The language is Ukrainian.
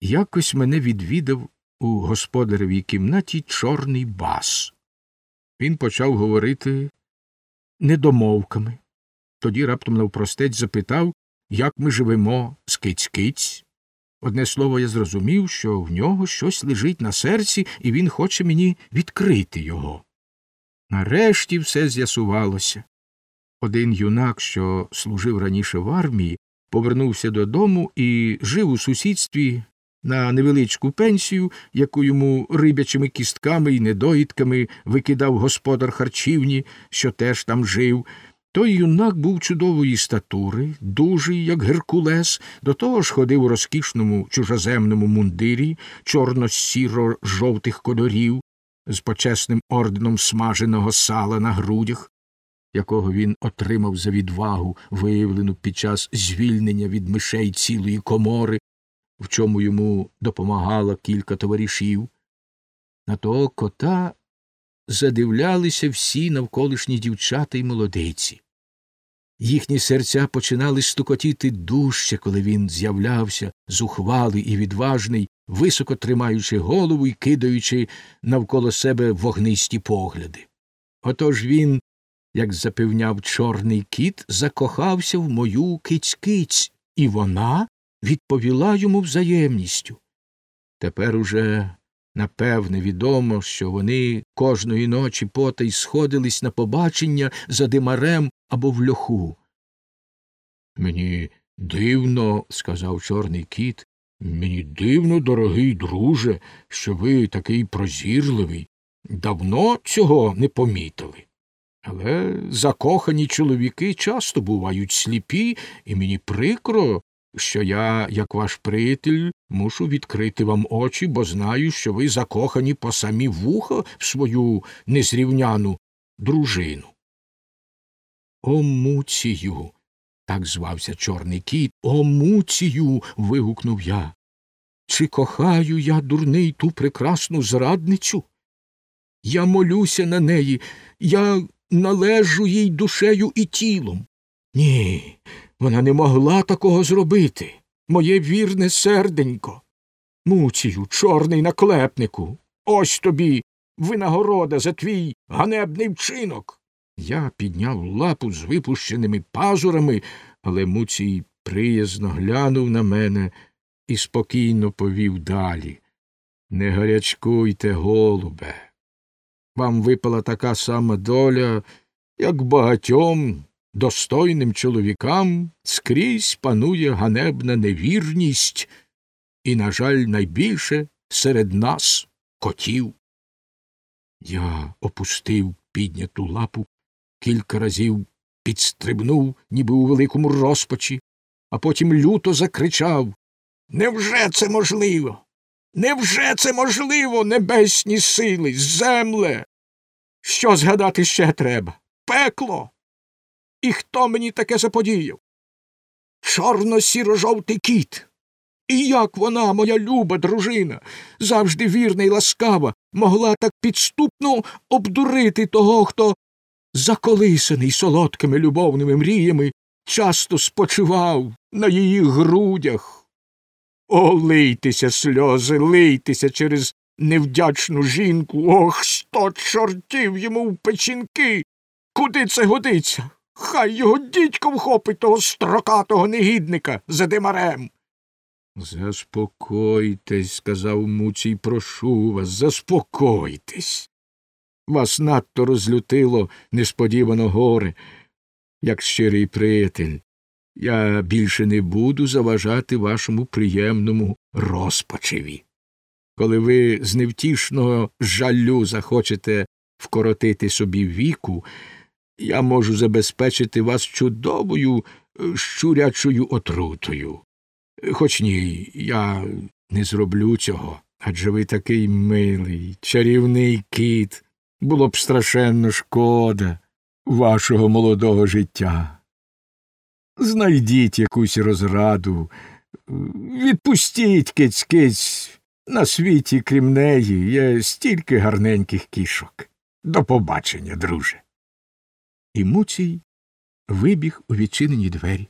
Якось мене відвідав у господаревій кімнаті чорний бас. Він почав говорити недомовками. Тоді раптом навпростець запитав, як ми живемо з киць-киць. Одне слово, я зрозумів, що в нього щось лежить на серці, і він хоче мені відкрити його. Нарешті все з'ясувалося. Один юнак, що служив раніше в армії, повернувся додому і жив у сусідстві на невеличку пенсію, яку йому рибячими кістками і недоїдками викидав господар харчівні, що теж там жив. Той юнак був чудової статури, дужий, як Геркулес, до того ж ходив у розкішному чужоземному мундирі, чорно сіро жовтих кольорів, з почесним орденом смаженого сала на грудях, якого він отримав за відвагу, виявлену під час звільнення від мишей цілої комори, в чому йому допомагало кілька товаришів. На того кота задивлялися всі навколишні дівчата й молодиці. Їхні серця починали стукотіти дужче, коли він з'являвся, зухвалий і відважний, високо тримаючи голову і кидаючи навколо себе вогнисті погляди. Отож він, як запевняв чорний кіт, закохався в мою киць-киць, і вона відповіла йому взаємністю. Тепер уже напевне відомо, що вони кожної ночі потай сходились на побачення за димарем або в льоху. Мені дивно, сказав чорний кіт, мені дивно, дорогий друже, що ви такий прозірливий. Давно цього не помітили. Але закохані чоловіки часто бувають сліпі, і мені прикро, що я, як ваш приятель, мушу відкрити вам очі, бо знаю, що ви закохані по самі вуха в свою незрівняну дружину. О, Муцію. так звався Чорний кіт. О, Муцію. вигукнув я. Чи кохаю я, дурний, ту прекрасну зрадницю? Я молюся на неї, я належу їй душею і тілом. Ні, вона не могла такого зробити. Моє вірне серденько. Муцію, чорний наклепнику. Ось тобі винагорода за твій ганебний вчинок. Я підняв лапу з випущеними пазурами, але Муцій приязно глянув на мене і спокійно повів далі. Не гарячкуйте, голубе. Вам випала така сама доля, як багатьом достойним чоловікам скрізь панує ганебна невірність і, на жаль, найбільше серед нас котів. Я опустив підняту лапу, кілька разів підстрибнув, ніби у великому розпачі, а потім люто закричав Невже це можливо? Невже це можливо, небесні сили, земле? Що згадати ще треба? Пекло. І хто мені таке заподіяв? Чорно сіро жовтий кіт. І як вона, моя люба дружина, завжди вірна й ласкава, могла так підступно обдурити того, хто, заколисаний солодкими любовними мріями, часто спочивав на її грудях. О, лийтеся, сльози, лийтеся через невдячну жінку. Ох, сто чортів йому в печінки. Куди це годиться? Хай його дідько вхопить того строкатого негідника за димарем. Заспокойтесь, сказав Муцій, прошу вас, заспокойтесь. Вас надто розлютило несподівано горе, як щирий приятель. Я більше не буду заважати вашому приємному розпачеві. Коли ви з невтішного жалю захочете вкоротити собі віку, я можу забезпечити вас чудовою е, щурячою отрутою. Хоч ні, я не зроблю цього, адже ви такий милий, чарівний кіт. Було б страшенно шкода вашого молодого життя. Знайдіть якусь розраду, відпустіть киць киць. На світі, крім неї, є стільки гарненьких кішок. До побачення, друже. І Муцій вибіг у відчинені двері.